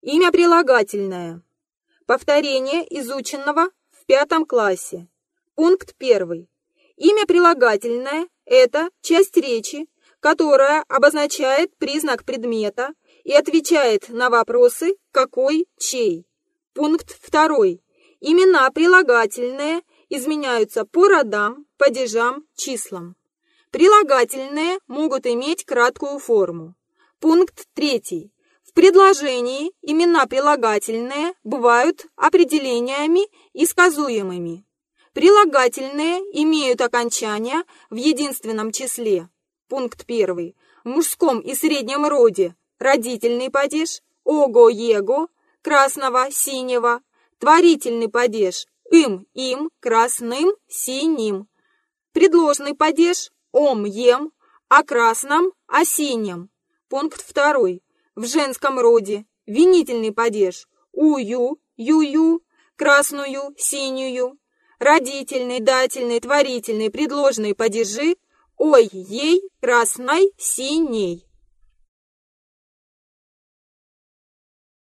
Имя прилагательное. Повторение изученного в пятом классе. Пункт первый. Имя прилагательное – это часть речи, которая обозначает признак предмета и отвечает на вопросы «какой», «чей». Пункт второй. Имена прилагательные изменяются по родам, падежам, числам. Прилагательные могут иметь краткую форму. Пункт третий. Предложении имена прилагательные бывают определениями и сказуемыми. Прилагательные имеют окончания в единственном числе. Пункт первый. В мужском и среднем роде родительный падеж ого-его, красного, синего, творительный падеж им, им, красным, синим, предложный падеж ом, ем, о красном, о синем. Пункт второй. В женском роде. Винительный падеж. Ую, ю-ю, красную, синюю, родительный, дательный, творительный, предложные падежи ой, ей, красной, синей.